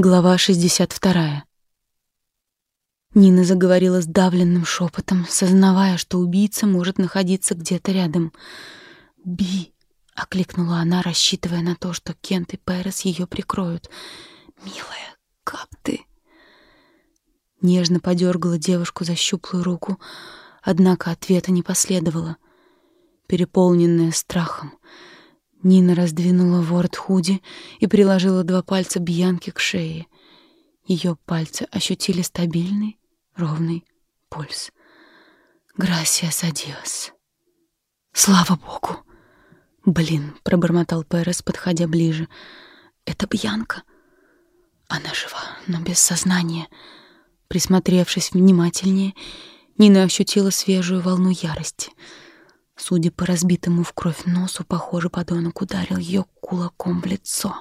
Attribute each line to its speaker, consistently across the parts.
Speaker 1: Глава 62. Нина заговорила сдавленным шепотом, сознавая, что убийца может находиться где-то рядом. «Би!» — окликнула она, рассчитывая на то, что Кент и Перес ее прикроют. «Милая, как ты?» Нежно подергала девушку за щуплую руку, однако ответа не последовало. Переполненная страхом, Нина раздвинула ворот худи и приложила два пальца Бьянки к шее. Ее пальцы ощутили стабильный, ровный пульс. «Грасиас адиос!» «Слава богу!» «Блин!» — пробормотал Перес, подходя ближе. «Это Бьянка?» «Она жива, но без сознания». Присмотревшись внимательнее, Нина ощутила свежую волну ярости — Судя по разбитому в кровь носу, похоже, подонок ударил ее кулаком в лицо.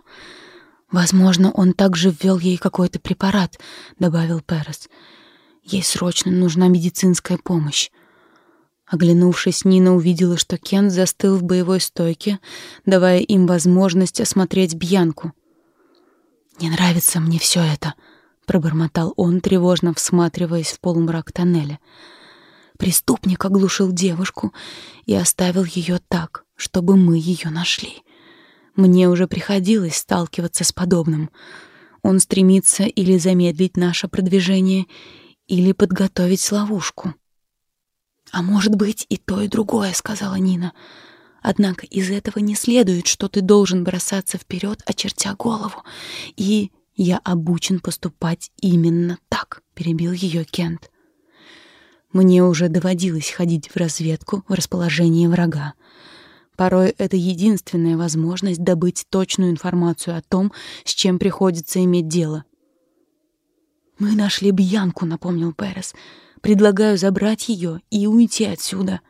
Speaker 1: «Возможно, он также ввел ей какой-то препарат», — добавил Перес. «Ей срочно нужна медицинская помощь». Оглянувшись, Нина увидела, что Кент застыл в боевой стойке, давая им возможность осмотреть Бьянку. «Не нравится мне все это», — пробормотал он, тревожно всматриваясь в полумрак тоннеля. Преступник оглушил девушку и оставил ее так, чтобы мы ее нашли. Мне уже приходилось сталкиваться с подобным. Он стремится или замедлить наше продвижение, или подготовить ловушку. «А может быть, и то, и другое», — сказала Нина. «Однако из этого не следует, что ты должен бросаться вперед, очертя голову. И я обучен поступать именно так», — перебил ее Кент. Мне уже доводилось ходить в разведку в расположении врага. Порой это единственная возможность добыть точную информацию о том, с чем приходится иметь дело. «Мы нашли Бьянку», — напомнил Перес. «Предлагаю забрать ее и уйти отсюда».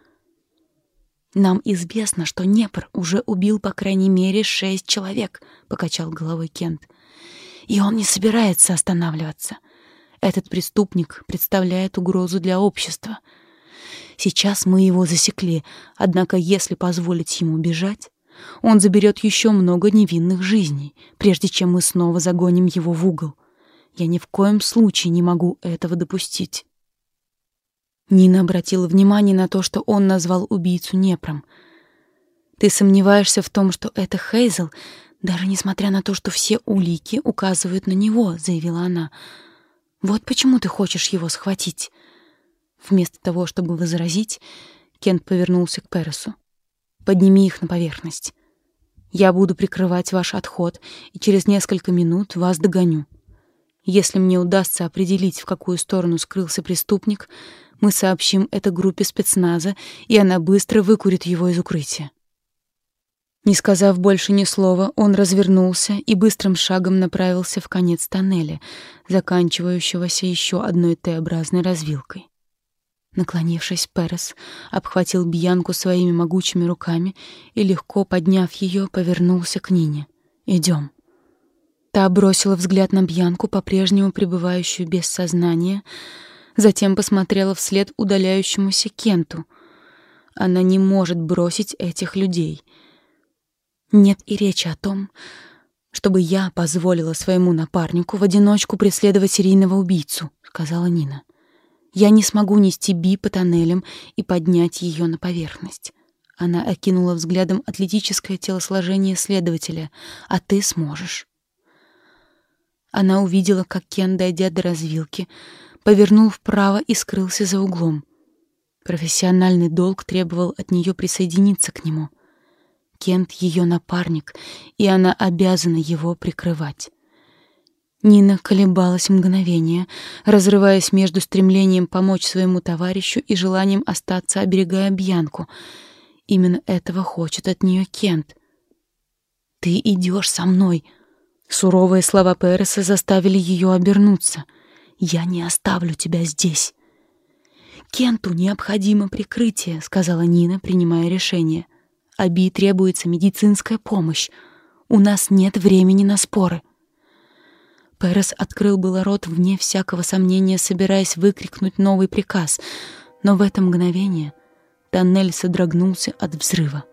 Speaker 1: «Нам известно, что Непр уже убил по крайней мере шесть человек», — покачал головой Кент. «И он не собирается останавливаться. Этот преступник представляет угрозу для общества. Сейчас мы его засекли, однако если позволить ему бежать, он заберет еще много невинных жизней, прежде чем мы снова загоним его в угол. Я ни в коем случае не могу этого допустить. Нина обратила внимание на то, что он назвал убийцу Непром. Ты сомневаешься в том, что это Хейзел, даже несмотря на то, что все улики указывают на него, заявила она. Вот почему ты хочешь его схватить. Вместо того, чтобы возразить, Кент повернулся к Пересу. Подними их на поверхность. Я буду прикрывать ваш отход, и через несколько минут вас догоню. Если мне удастся определить, в какую сторону скрылся преступник, мы сообщим это группе спецназа, и она быстро выкурит его из укрытия. Не сказав больше ни слова, он развернулся и быстрым шагом направился в конец тоннеля, заканчивающегося еще одной Т-образной развилкой. Наклонившись, Перес обхватил Бьянку своими могучими руками и, легко подняв ее, повернулся к Нине. «Идем». Та бросила взгляд на Бьянку, по-прежнему пребывающую без сознания, затем посмотрела вслед удаляющемуся Кенту. Она не может бросить этих людей — нет и речи о том, чтобы я позволила своему напарнику в одиночку преследовать серийного убийцу, сказала Нина. Я не смогу нести Би по тоннелям и поднять ее на поверхность. Она окинула взглядом атлетическое телосложение следователя. А ты сможешь. Она увидела, как Кен, дойдя до развилки, повернул вправо и скрылся за углом. Профессиональный долг требовал от нее присоединиться к нему. Кент ее напарник, и она обязана его прикрывать. Нина колебалась мгновение, разрываясь между стремлением помочь своему товарищу и желанием остаться, оберегая Бьянку. Именно этого хочет от нее Кент. «Ты идешь со мной!» Суровые слова Переса заставили ее обернуться. «Я не оставлю тебя здесь!» «Кенту необходимо прикрытие», — сказала Нина, принимая решение. — Аби требуется медицинская помощь. У нас нет времени на споры. Перес открыл было рот вне всякого сомнения, собираясь выкрикнуть новый приказ, но в это мгновение тоннель содрогнулся от взрыва.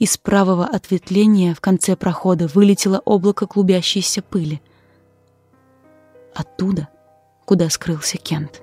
Speaker 1: Из правого ответвления в конце прохода вылетело облако клубящейся пыли. оттуда, куда скрылся Кент.